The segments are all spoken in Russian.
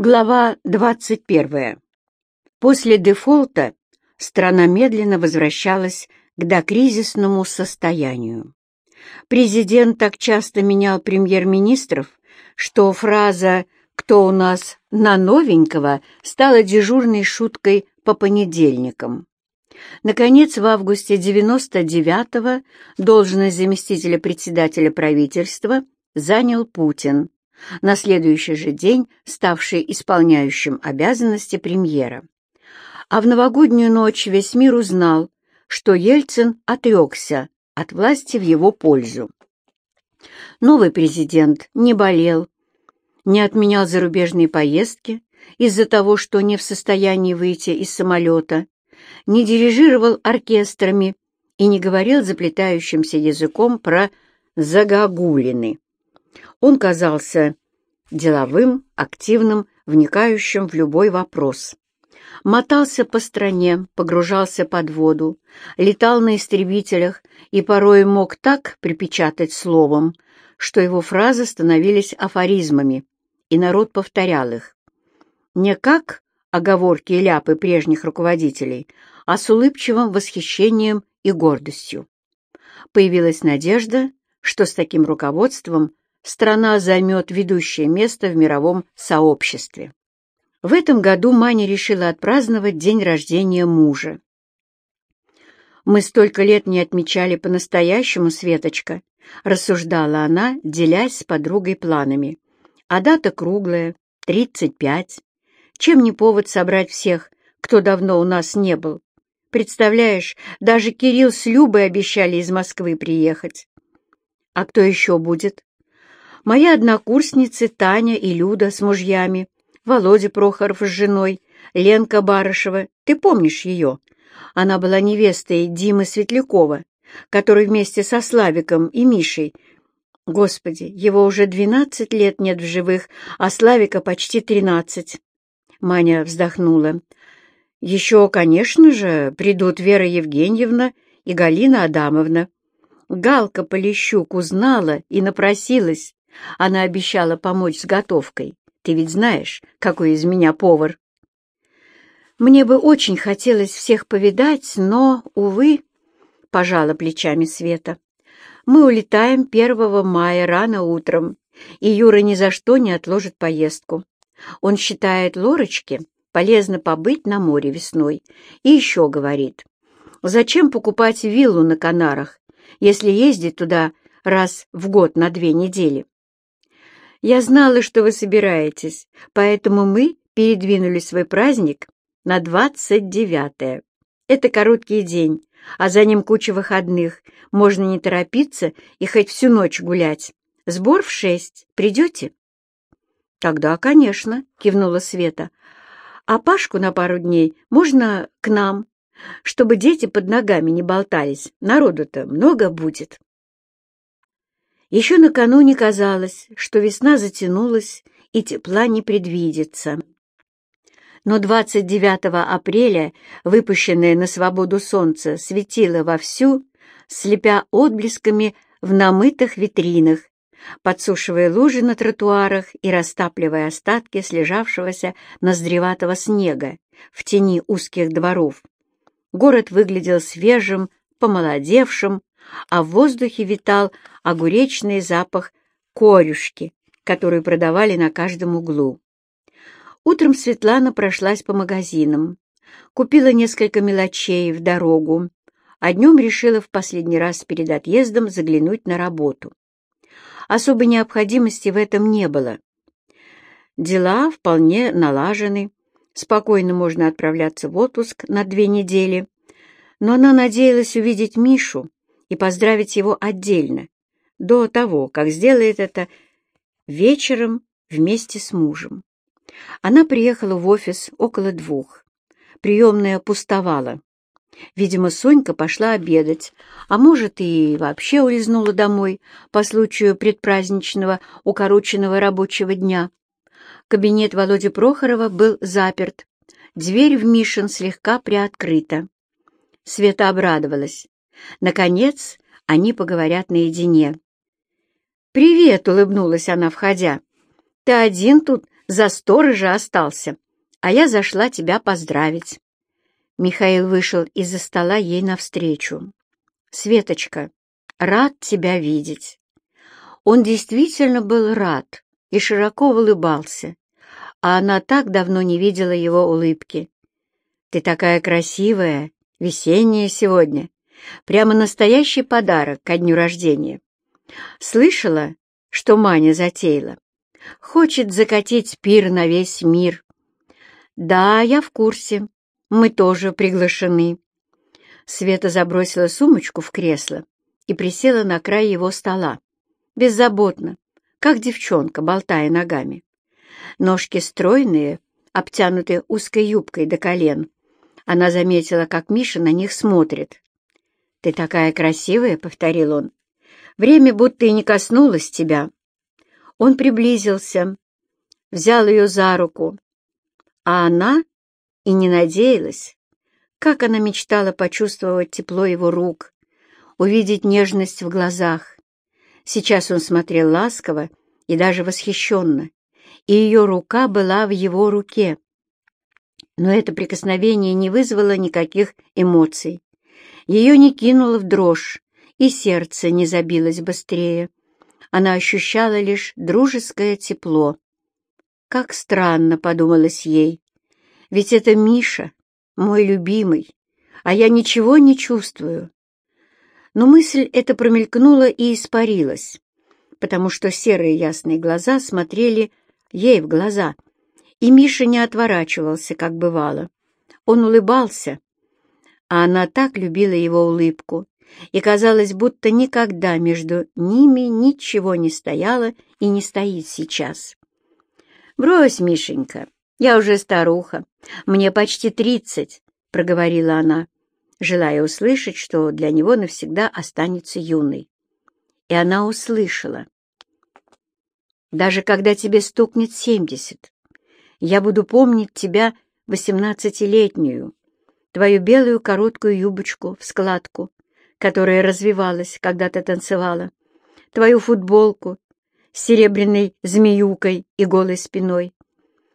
Глава 21. После дефолта страна медленно возвращалась к докризисному состоянию. Президент так часто менял премьер-министров, что фраза «Кто у нас на новенького» стала дежурной шуткой по понедельникам. Наконец, в августе 99-го должность заместителя председателя правительства занял Путин на следующий же день ставший исполняющим обязанности премьера. А в новогоднюю ночь весь мир узнал, что Ельцин отрекся от власти в его пользу. Новый президент не болел, не отменял зарубежные поездки из-за того, что не в состоянии выйти из самолета, не дирижировал оркестрами и не говорил заплетающимся языком про загогулины. Он казался деловым, активным, вникающим в любой вопрос. Мотался по стране, погружался под воду, летал на истребителях и порой мог так припечатать словом, что его фразы становились афоризмами, и народ повторял их. Не как оговорки и ляпы прежних руководителей, а с улыбчивым восхищением и гордостью. Появилась надежда, что с таким руководством страна займет ведущее место в мировом сообществе. В этом году Маня решила отпраздновать день рождения мужа. «Мы столько лет не отмечали по-настоящему, Светочка», — рассуждала она, делясь с подругой планами. «А дата круглая, тридцать пять. Чем не повод собрать всех, кто давно у нас не был? Представляешь, даже Кирилл с Любой обещали из Москвы приехать. А кто еще будет? Мои однокурсницы Таня и Люда с мужьями, Володя Прохоров с женой, Ленка Барышева, ты помнишь ее? Она была невестой Димы Светлякова, который вместе со Славиком и Мишей Господи, его уже двенадцать лет нет в живых, а Славика почти тринадцать. Маня вздохнула. Еще, конечно же, придут Вера Евгеньевна и Галина Адамовна. Галка Полищук узнала и напросилась. Она обещала помочь с готовкой. Ты ведь знаешь, какой из меня повар. Мне бы очень хотелось всех повидать, но, увы, — пожала плечами Света. Мы улетаем 1 мая рано утром, и Юра ни за что не отложит поездку. Он считает Лорочке полезно побыть на море весной. И еще говорит, зачем покупать виллу на Канарах, если ездить туда раз в год на две недели? Я знала, что вы собираетесь, поэтому мы передвинули свой праздник на двадцать девятое. Это короткий день, а за ним куча выходных. Можно не торопиться и хоть всю ночь гулять. Сбор в шесть. Придете? Тогда, конечно, кивнула Света. А Пашку на пару дней можно к нам, чтобы дети под ногами не болтались. Народу-то много будет. Еще накануне казалось, что весна затянулась и тепла не предвидится. Но 29 апреля выпущенное на свободу солнце светило вовсю, слепя отблесками в намытых витринах, подсушивая лужи на тротуарах и растапливая остатки слежавшегося ноздреватого снега в тени узких дворов. Город выглядел свежим, помолодевшим, а в воздухе витал огуречный запах корюшки, которую продавали на каждом углу. Утром Светлана прошлась по магазинам, купила несколько мелочей в дорогу, а днем решила в последний раз перед отъездом заглянуть на работу. Особой необходимости в этом не было. Дела вполне налажены, спокойно можно отправляться в отпуск на две недели, но она надеялась увидеть Мишу и поздравить его отдельно, до того, как сделает это вечером вместе с мужем. Она приехала в офис около двух. Приемная пустовала. Видимо, Сонька пошла обедать, а может, и вообще улизнула домой по случаю предпраздничного укороченного рабочего дня. Кабинет Володи Прохорова был заперт. Дверь в Мишин слегка приоткрыта. Света обрадовалась. Наконец, они поговорят наедине. «Привет!» — улыбнулась она, входя. «Ты один тут за сторожа остался, а я зашла тебя поздравить». Михаил вышел из-за стола ей навстречу. «Светочка, рад тебя видеть». Он действительно был рад и широко улыбался, а она так давно не видела его улыбки. «Ты такая красивая, весенняя сегодня. Прямо настоящий подарок ко дню рождения. Слышала, что Маня затеяла? Хочет закатить пир на весь мир. Да, я в курсе. Мы тоже приглашены. Света забросила сумочку в кресло и присела на край его стола. Беззаботно, как девчонка, болтая ногами. Ножки стройные, обтянутые узкой юбкой до колен. Она заметила, как Миша на них смотрит. «Ты такая красивая», — повторил он. «Время будто и не коснулось тебя». Он приблизился, взял ее за руку, а она и не надеялась. Как она мечтала почувствовать тепло его рук, увидеть нежность в глазах. Сейчас он смотрел ласково и даже восхищенно, и ее рука была в его руке. Но это прикосновение не вызвало никаких эмоций. Ее не кинуло в дрожь, и сердце не забилось быстрее. Она ощущала лишь дружеское тепло. Как странно, подумалось ей. Ведь это Миша, мой любимый, а я ничего не чувствую. Но мысль эта промелькнула и испарилась, потому что серые ясные глаза смотрели ей в глаза, и Миша не отворачивался, как бывало. Он улыбался, а она так любила его улыбку, и казалось, будто никогда между ними ничего не стояло и не стоит сейчас. «Брось, Мишенька, я уже старуха, мне почти тридцать», — проговорила она, желая услышать, что для него навсегда останется юной. И она услышала. «Даже когда тебе стукнет семьдесят, я буду помнить тебя восемнадцатилетнюю, твою белую короткую юбочку в складку, которая развивалась, когда ты танцевала, твою футболку с серебряной змеюкой и голой спиной.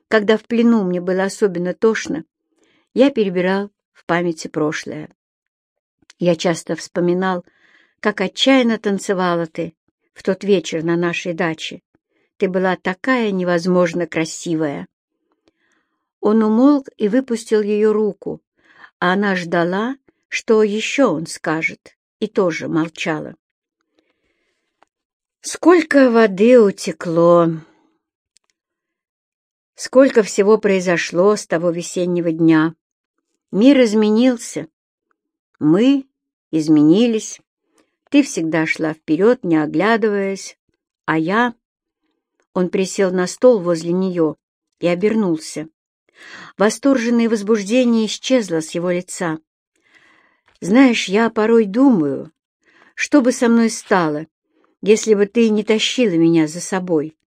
Когда в плену мне было особенно тошно, я перебирал в памяти прошлое. Я часто вспоминал, как отчаянно танцевала ты в тот вечер на нашей даче. Ты была такая невозможно красивая. Он умолк и выпустил ее руку, а она ждала, что еще он скажет, и тоже молчала. Сколько воды утекло! Сколько всего произошло с того весеннего дня! Мир изменился. Мы изменились. Ты всегда шла вперед, не оглядываясь, а я... Он присел на стол возле нее и обернулся. Восторженное возбуждение исчезло с его лица. Знаешь, я порой думаю, что бы со мной стало, если бы ты не тащила меня за собой.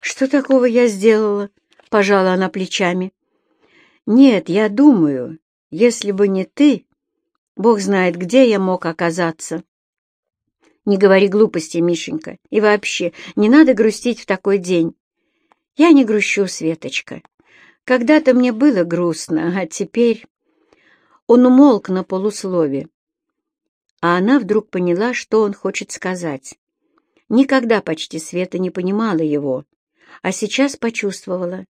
Что такого я сделала? Пожала она плечами. Нет, я думаю, если бы не ты, Бог знает, где я мог оказаться. Не говори глупости, Мишенька, и вообще, не надо грустить в такой день. Я не грущу, Светочка. Когда-то мне было грустно, а теперь... Он умолк на полуслове, а она вдруг поняла, что он хочет сказать. Никогда почти Света не понимала его, а сейчас почувствовала.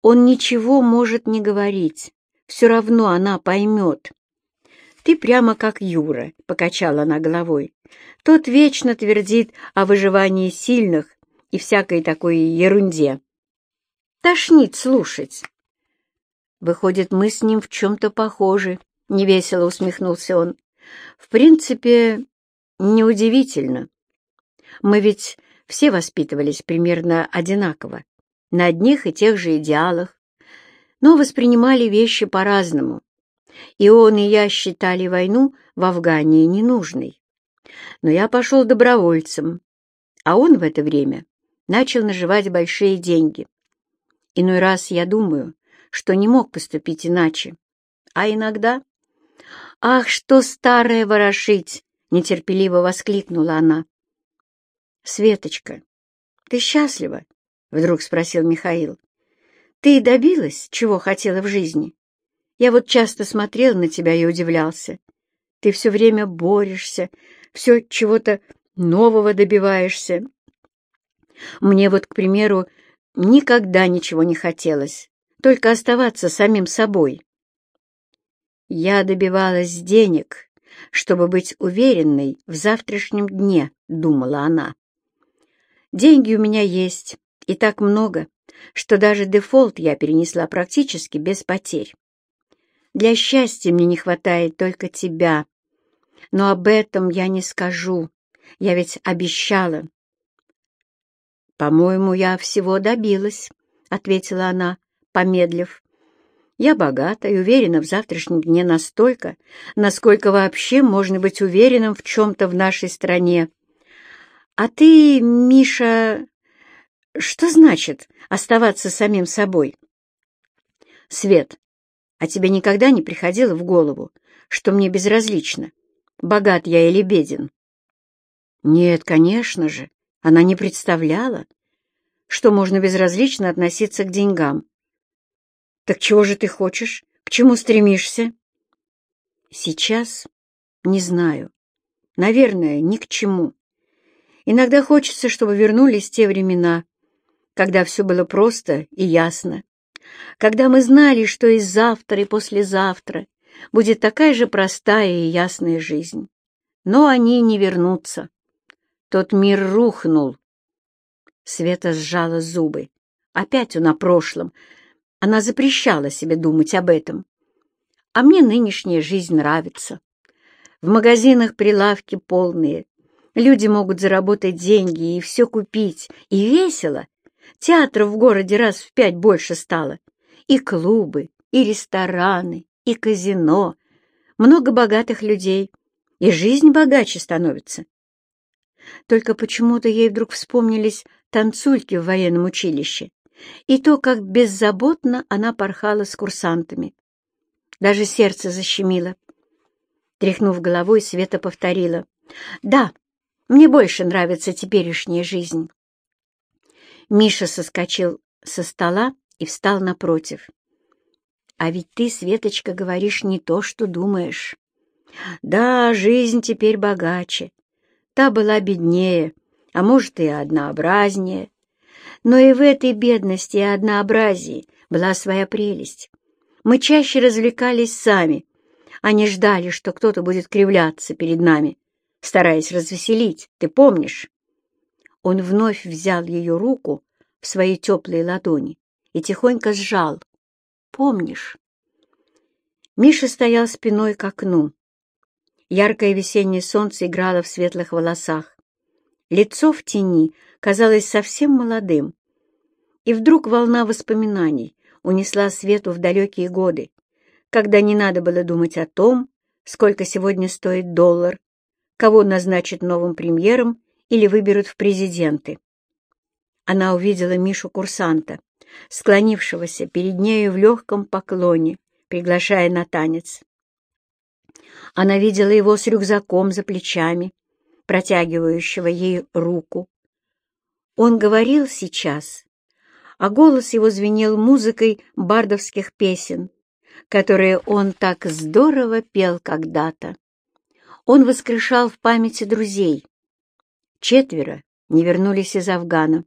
Он ничего может не говорить, все равно она поймет. «Ты прямо как Юра», — покачала она головой. «Тот вечно твердит о выживании сильных и всякой такой ерунде. Тошнит слушать». Выходит, мы с ним в чем-то похожи, — невесело усмехнулся он. В принципе, неудивительно. Мы ведь все воспитывались примерно одинаково, на одних и тех же идеалах, но воспринимали вещи по-разному. И он, и я считали войну в Афгане ненужной. Но я пошел добровольцем, а он в это время начал наживать большие деньги. Иной раз я думаю, что не мог поступить иначе. А иногда... «Ах, что старое ворошить!» — нетерпеливо воскликнула она. «Светочка, ты счастлива?» вдруг спросил Михаил. «Ты добилась, чего хотела в жизни? Я вот часто смотрел на тебя и удивлялся. Ты все время борешься, все чего-то нового добиваешься. Мне вот, к примеру, никогда ничего не хотелось, только оставаться самим собой. Я добивалась денег, чтобы быть уверенной в завтрашнем дне, думала она. Деньги у меня есть, и так много, что даже дефолт я перенесла практически без потерь. Для счастья мне не хватает только тебя, но об этом я не скажу, я ведь обещала. «По-моему, я всего добилась», — ответила она, помедлив. «Я богата и уверена в завтрашнем дне настолько, насколько вообще можно быть уверенным в чем-то в нашей стране. А ты, Миша, что значит оставаться самим собой?» «Свет, а тебе никогда не приходило в голову, что мне безразлично, богат я или беден?» «Нет, конечно же, она не представляла, что можно безразлично относиться к деньгам. «Так чего же ты хочешь? К чему стремишься?» «Сейчас не знаю. Наверное, ни к чему. Иногда хочется, чтобы вернулись те времена, когда все было просто и ясно, когда мы знали, что и завтра, и послезавтра будет такая же простая и ясная жизнь. Но они не вернутся. Тот мир рухнул. Света сжала зубы. Опять он о прошлом. Она запрещала себе думать об этом. А мне нынешняя жизнь нравится. В магазинах прилавки полные. Люди могут заработать деньги и все купить. И весело. Театров в городе раз в пять больше стало. И клубы, и рестораны, и казино. Много богатых людей. И жизнь богаче становится. Только почему-то ей вдруг вспомнились танцульки в военном училище и то, как беззаботно она порхала с курсантами. Даже сердце защемило. Тряхнув головой, Света повторила. «Да, мне больше нравится теперешняя жизнь». Миша соскочил со стола и встал напротив. «А ведь ты, Светочка, говоришь не то, что думаешь. Да, жизнь теперь богаче, Та была беднее, а может и однообразнее. Но и в этой бедности и однообразии была своя прелесть. Мы чаще развлекались сами, а не ждали, что кто-то будет кривляться перед нами, стараясь развеселить, ты помнишь? Он вновь взял ее руку в свои теплые ладони и тихонько сжал. Помнишь? Миша стоял спиной к окну, Яркое весеннее солнце играло в светлых волосах. Лицо в тени казалось совсем молодым. И вдруг волна воспоминаний унесла Свету в далекие годы, когда не надо было думать о том, сколько сегодня стоит доллар, кого назначат новым премьером или выберут в президенты. Она увидела Мишу-курсанта, склонившегося перед нею в легком поклоне, приглашая на танец. Она видела его с рюкзаком за плечами, протягивающего ей руку. Он говорил сейчас, а голос его звенел музыкой бардовских песен, которые он так здорово пел когда-то. Он воскрешал в памяти друзей. Четверо не вернулись из Афгана,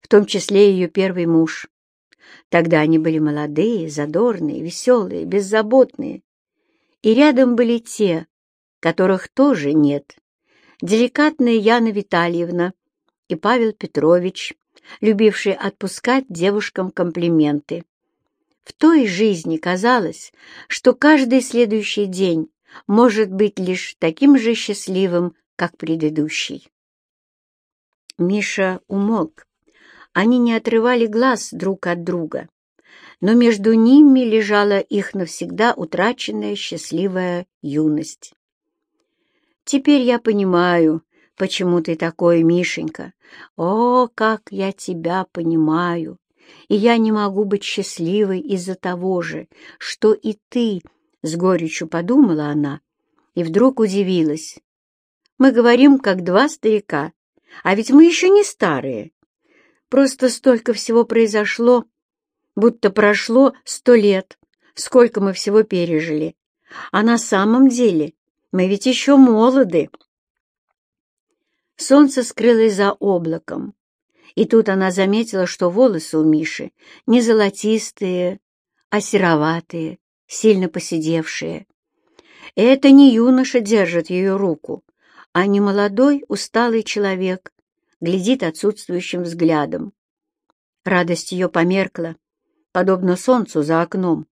в том числе ее первый муж. Тогда они были молодые, задорные, веселые, беззаботные, и рядом были те, которых тоже нет. Деликатная Яна Витальевна и Павел Петрович, любившие отпускать девушкам комплименты. В той жизни казалось, что каждый следующий день может быть лишь таким же счастливым, как предыдущий. Миша умолк. Они не отрывали глаз друг от друга но между ними лежала их навсегда утраченная счастливая юность. «Теперь я понимаю, почему ты такой, Мишенька. О, как я тебя понимаю! И я не могу быть счастливой из-за того же, что и ты, — с горечью подумала она, и вдруг удивилась. Мы говорим, как два старика, а ведь мы еще не старые. Просто столько всего произошло, будто прошло сто лет, сколько мы всего пережили. А на самом деле мы ведь еще молоды. Солнце скрылось за облаком, и тут она заметила, что волосы у Миши не золотистые, а сероватые, сильно поседевшие. Это не юноша держит ее руку, а не молодой, усталый человек глядит отсутствующим взглядом. Радость ее померкла, подобно солнцу за окном,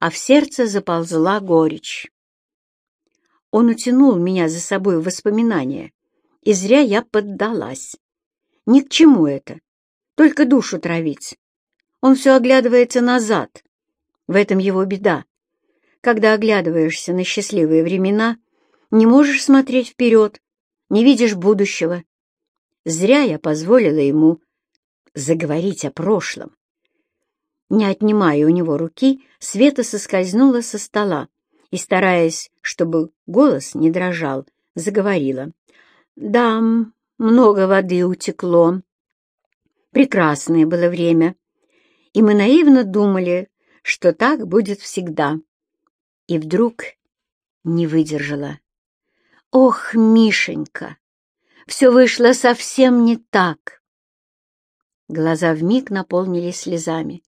а в сердце заползла горечь. Он утянул меня за собой в воспоминания, и зря я поддалась. Ни к чему это, только душу травить. Он все оглядывается назад. В этом его беда. Когда оглядываешься на счастливые времена, не можешь смотреть вперед, не видишь будущего. Зря я позволила ему заговорить о прошлом. Не отнимая у него руки, Света соскользнула со стола и, стараясь, чтобы голос не дрожал, заговорила. «Да, много воды утекло. Прекрасное было время, и мы наивно думали, что так будет всегда. И вдруг не выдержала. «Ох, Мишенька, все вышло совсем не так!» Глаза вмиг наполнились слезами.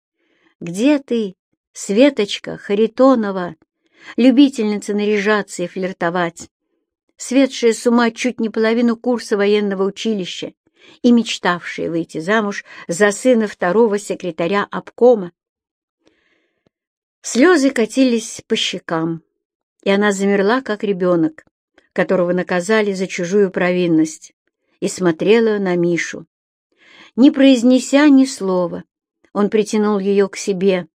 «Где ты, Светочка Харитонова, любительница наряжаться и флиртовать, светшая с ума чуть не половину курса военного училища и мечтавшая выйти замуж за сына второго секретаря обкома?» Слезы катились по щекам, и она замерла, как ребенок, которого наказали за чужую провинность, и смотрела на Мишу. Не произнеся ни слова, он притянул ее к себе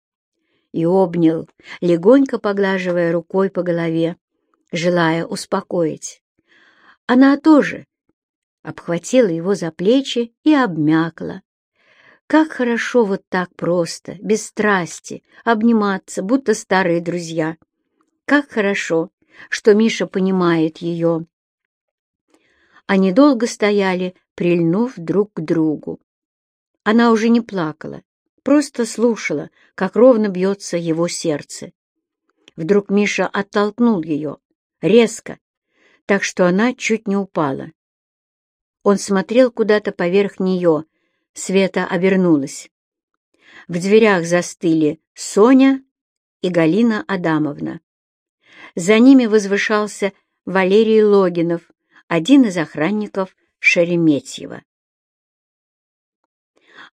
и обнял, легонько поглаживая рукой по голове, желая успокоить. Она тоже обхватила его за плечи и обмякла, как хорошо вот так просто, без страсти, обниматься, будто старые друзья. Как хорошо, что Миша понимает ее. Они долго стояли, прильнув друг к другу. Она уже не плакала, просто слушала, как ровно бьется его сердце. Вдруг Миша оттолкнул ее, резко, так что она чуть не упала. Он смотрел куда-то поверх нее, Света обернулась. В дверях застыли Соня и Галина Адамовна. За ними возвышался Валерий Логинов, один из охранников Шереметьева.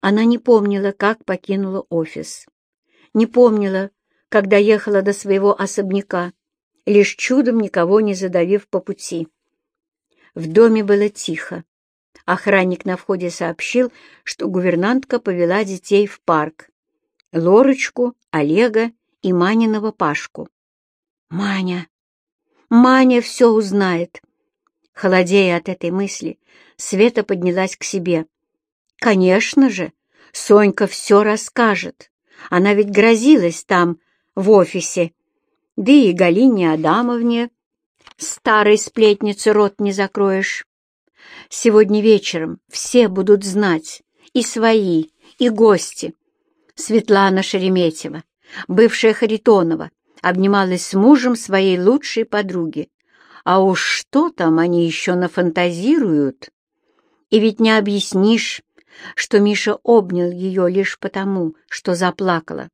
Она не помнила, как покинула офис. Не помнила, когда ехала до своего особняка, лишь чудом никого не задавив по пути. В доме было тихо. Охранник на входе сообщил, что гувернантка повела детей в парк. Лорочку, Олега и Маниного Пашку. «Маня! Маня все узнает!» Холодея от этой мысли, Света поднялась к себе. «Конечно же, Сонька все расскажет. Она ведь грозилась там, в офисе. Да и Галине Адамовне, старой сплетнице, рот не закроешь. Сегодня вечером все будут знать, и свои, и гости. Светлана Шереметьева, бывшая Харитонова, обнималась с мужем своей лучшей подруги. А уж что там они еще нафантазируют? И ведь не объяснишь, что Миша обнял ее лишь потому, что заплакала.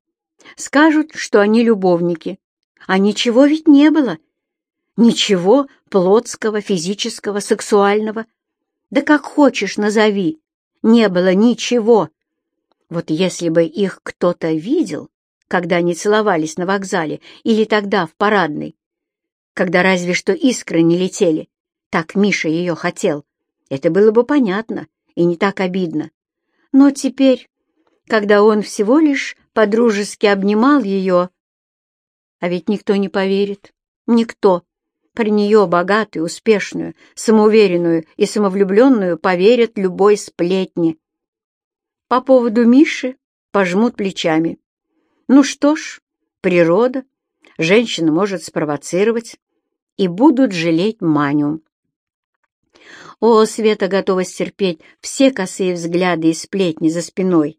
Скажут, что они любовники. А ничего ведь не было. Ничего плотского, физического, сексуального. Да как хочешь назови, не было ничего. Вот если бы их кто-то видел, когда они целовались на вокзале или тогда в парадной, когда разве что искры не летели, так Миша ее хотел, это было бы понятно и не так обидно. Но теперь, когда он всего лишь подружески обнимал ее, а ведь никто не поверит, никто, при нее богатую, успешную, самоуверенную и самовлюбленную поверят любой сплетни. По поводу Миши пожмут плечами. Ну что ж, природа, женщина может спровоцировать, и будут жалеть Маню. О, Света готова стерпеть все косые взгляды и сплетни за спиной,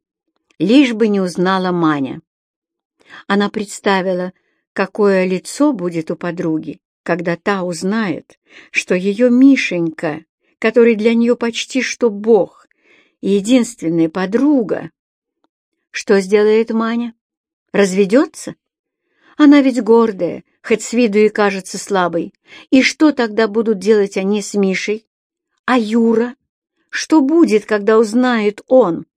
лишь бы не узнала Маня. Она представила, какое лицо будет у подруги, когда та узнает, что ее Мишенька, который для нее почти что бог, единственная подруга. Что сделает Маня? Разведется? Она ведь гордая, хоть с виду и кажется слабой. И что тогда будут делать они с Мишей? А Юра? Что будет, когда узнает он?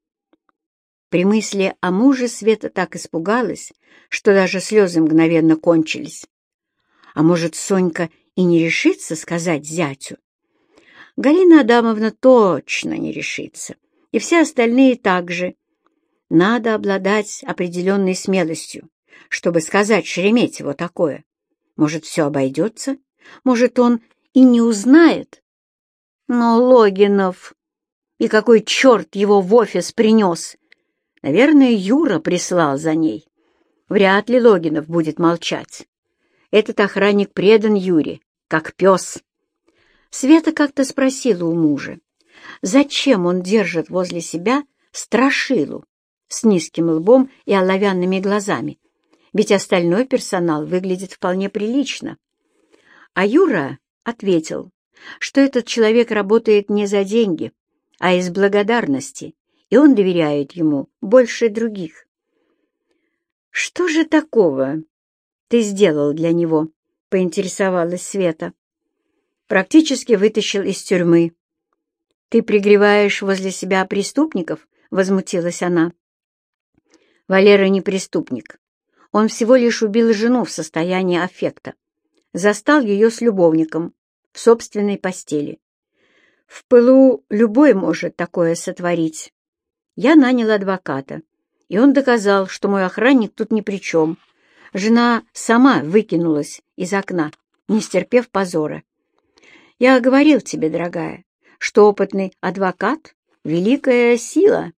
При мысли о муже Света так испугалась, что даже слезы мгновенно кончились. А может, Сонька и не решится сказать зятю? Галина Адамовна точно не решится, и все остальные также. Надо обладать определенной смелостью, чтобы сказать Шереметьеву такое. Может, все обойдется? Может, он и не узнает? Но Логинов... И какой черт его в офис принес? Наверное, Юра прислал за ней. Вряд ли Логинов будет молчать. Этот охранник предан Юре, как пес. Света как-то спросила у мужа, зачем он держит возле себя страшилу с низким лбом и оловянными глазами, ведь остальной персонал выглядит вполне прилично. А Юра ответил, что этот человек работает не за деньги, а из благодарности, и он доверяет ему больше других. «Что же такого ты сделал для него?» — поинтересовалась Света. «Практически вытащил из тюрьмы». «Ты пригреваешь возле себя преступников?» — возмутилась она. «Валера не преступник. Он всего лишь убил жену в состоянии аффекта. Застал ее с любовником собственной постели. В пылу любой может такое сотворить. Я нанял адвоката, и он доказал, что мой охранник тут ни при чем. Жена сама выкинулась из окна, не стерпев позора. Я говорил тебе, дорогая, что опытный адвокат — великая сила.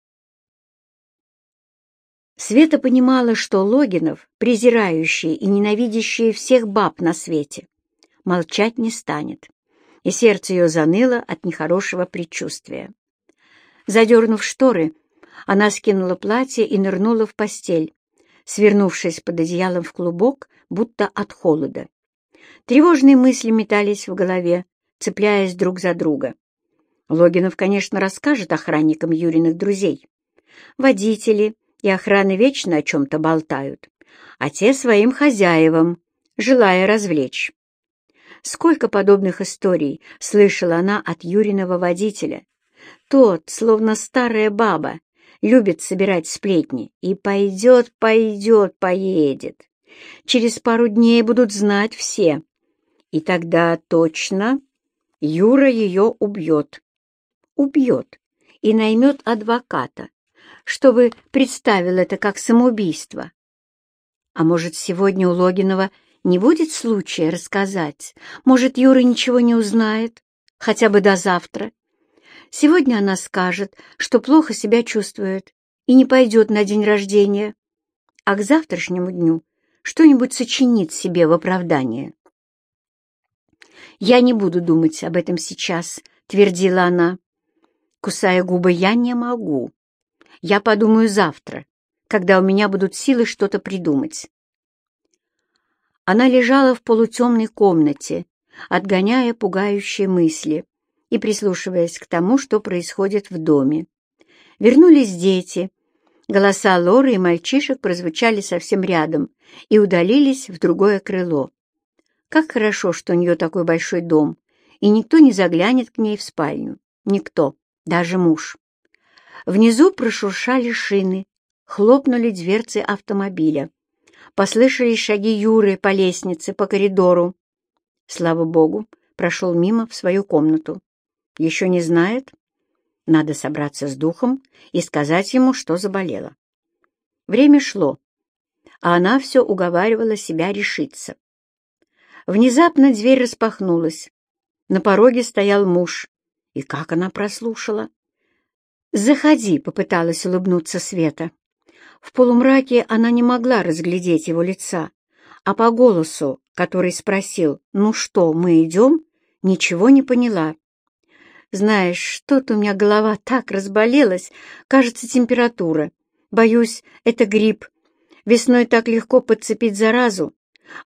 Света понимала, что Логинов, презирающий и ненавидящий всех баб на свете, молчать не станет, и сердце ее заныло от нехорошего предчувствия. Задернув шторы, она скинула платье и нырнула в постель, свернувшись под одеялом в клубок, будто от холода. Тревожные мысли метались в голове, цепляясь друг за друга. Логинов, конечно, расскажет охранникам Юриных друзей. Водители — и охраны вечно о чем-то болтают, а те своим хозяевам, желая развлечь. Сколько подобных историй слышала она от Юриного водителя. Тот, словно старая баба, любит собирать сплетни и пойдет, пойдет, поедет. Через пару дней будут знать все. И тогда точно Юра ее убьет. Убьет и наймет адвоката, чтобы представил это как самоубийство. А может, сегодня у Логинова не будет случая рассказать? Может, Юра ничего не узнает, хотя бы до завтра? Сегодня она скажет, что плохо себя чувствует и не пойдет на день рождения, а к завтрашнему дню что-нибудь сочинит себе в оправдание. «Я не буду думать об этом сейчас», — твердила она. Кусая губы, «я не могу. Я подумаю завтра, когда у меня будут силы что-то придумать. Она лежала в полутемной комнате, отгоняя пугающие мысли и прислушиваясь к тому, что происходит в доме. Вернулись дети. Голоса Лоры и мальчишек прозвучали совсем рядом и удалились в другое крыло. Как хорошо, что у нее такой большой дом, и никто не заглянет к ней в спальню. Никто, даже муж. Внизу прошуршали шины, хлопнули дверцы автомобиля. Послышались шаги Юры по лестнице, по коридору. Слава богу, прошел мимо в свою комнату. Еще не знает? Надо собраться с духом и сказать ему, что заболела. Время шло, а она все уговаривала себя решиться. Внезапно дверь распахнулась. На пороге стоял муж. И как она прослушала? «Заходи», — попыталась улыбнуться Света. В полумраке она не могла разглядеть его лица, а по голосу, который спросил «Ну что, мы идем?», ничего не поняла. Знаешь, что-то у меня голова так разболелась, кажется, температура. Боюсь, это грипп. Весной так легко подцепить заразу.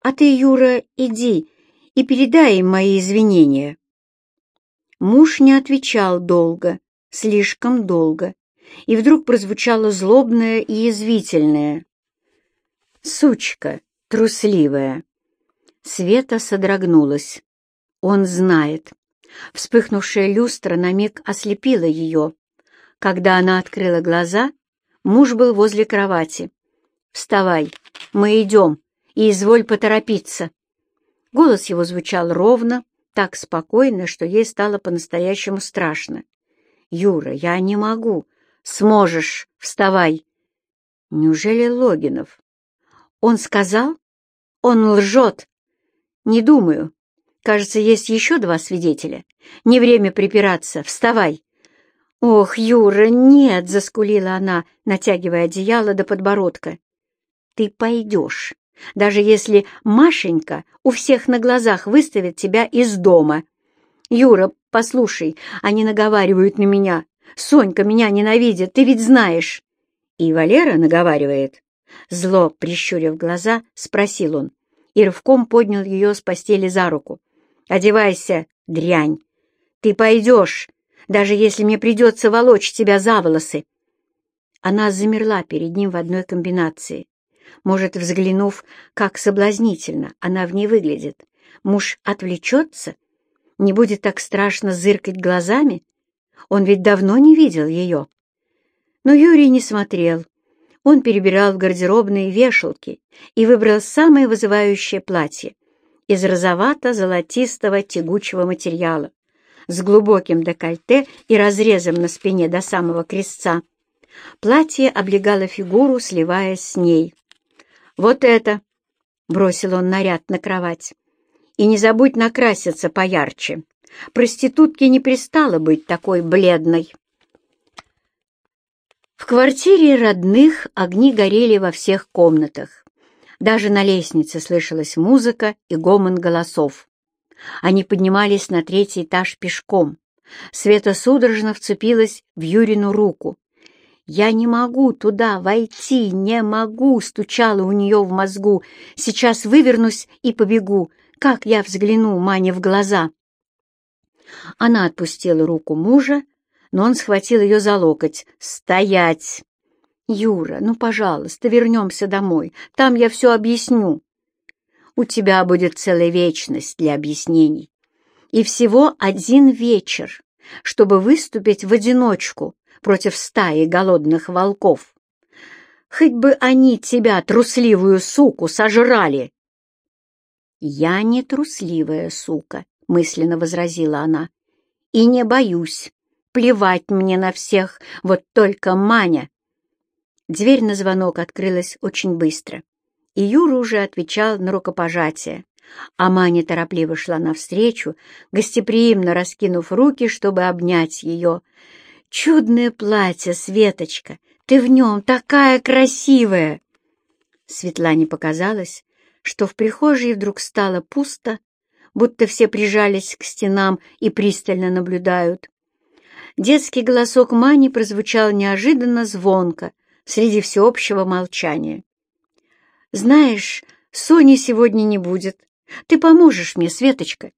А ты, Юра, иди и передай им мои извинения. Муж не отвечал долго, слишком долго, и вдруг прозвучало злобное и язвительное. «Сучка, трусливая!» Света содрогнулась. Он знает. Вспыхнувшая люстра на миг ослепила ее. Когда она открыла глаза, муж был возле кровати. «Вставай, мы идем, и изволь поторопиться». Голос его звучал ровно, так спокойно, что ей стало по-настоящему страшно. «Юра, я не могу. Сможешь. Вставай». Неужели Логинов? Он сказал? Он лжет. Не думаю. Кажется, есть еще два свидетеля. Не время припираться. Вставай. «Ох, Юра, нет!» — заскулила она, натягивая одеяло до подбородка. «Ты пойдешь даже если Машенька у всех на глазах выставит тебя из дома. Юра, послушай, они наговаривают на меня. Сонька меня ненавидит, ты ведь знаешь. И Валера наговаривает. Зло, прищурив глаза, спросил он, и рывком поднял ее с постели за руку. «Одевайся, дрянь! Ты пойдешь, даже если мне придется волочь тебя за волосы!» Она замерла перед ним в одной комбинации. Может, взглянув, как соблазнительно она в ней выглядит, муж отвлечется? Не будет так страшно зыркать глазами? Он ведь давно не видел ее. Но Юрий не смотрел. Он перебирал в гардеробные вешалки и выбрал самое вызывающее платье из розовато-золотистого тягучего материала с глубоким декольте и разрезом на спине до самого крестца. Платье облегало фигуру, сливаясь с ней. «Вот это!» — бросил он наряд на кровать. «И не забудь накраситься поярче. Проститутке не пристало быть такой бледной». В квартире родных огни горели во всех комнатах. Даже на лестнице слышалась музыка и гомон голосов. Они поднимались на третий этаж пешком. Света судорожно вцепилась в Юрину руку. «Я не могу туда войти, не могу!» — стучало у нее в мозгу. «Сейчас вывернусь и побегу. Как я взгляну Мане в глаза?» Она отпустила руку мужа, но он схватил ее за локоть. «Стоять!» «Юра, ну, пожалуйста, вернемся домой. Там я все объясню». «У тебя будет целая вечность для объяснений. И всего один вечер, чтобы выступить в одиночку против стаи голодных волков. Хоть бы они тебя, трусливую суку, сожрали!» «Я не трусливая сука», — мысленно возразила она, — «и не боюсь. Плевать мне на всех, вот только Маня». Дверь на звонок открылась очень быстро, и Юра уже отвечал на рукопожатие, а Маня торопливо шла навстречу, гостеприимно раскинув руки, чтобы обнять ее, «Чудное платье, Светочка! Ты в нем такая красивая!» Светлане показалось, что в прихожей вдруг стало пусто, будто все прижались к стенам и пристально наблюдают. Детский голосок Мани прозвучал неожиданно звонко среди всеобщего молчания. «Знаешь, Сони сегодня не будет. Ты поможешь мне, Светочка.